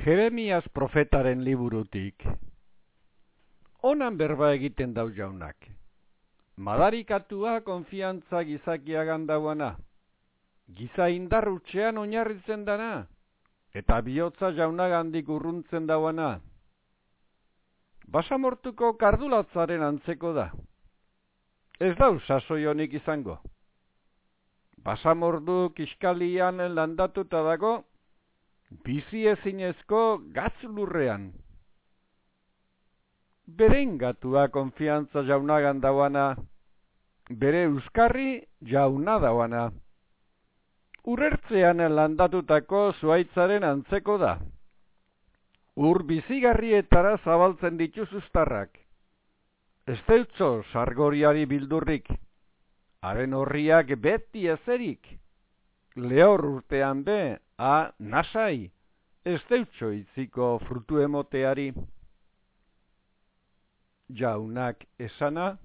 Jeremias profetaren liburutik. Onan berba egiten dau jaunak. Madarikatua konfiantza gizakia gandauana. Giza indarrutxean oinarritzen dana. Eta bihotza jaunagandik urruntzen dauana. Basamortuko kardulatzaren antzeko da. Ez dau sasoi honik izango. Basamordu kiskalian landatuta dago, bizi ezinezko gatz lurrean. Beren gatua konfiantza jaunagan dauana, bere euskarri jauna dauana. Urertzean landatutako zuaitzaren antzeko da. Ur bizigarrietara zabaltzen ditu zuztarrak. Ez sargoriari bildurrik. Haren horriak beti ezerik. Lehor urtean be, a nasai, ez deutxo itziko frutu emoteari. Jaunak esana,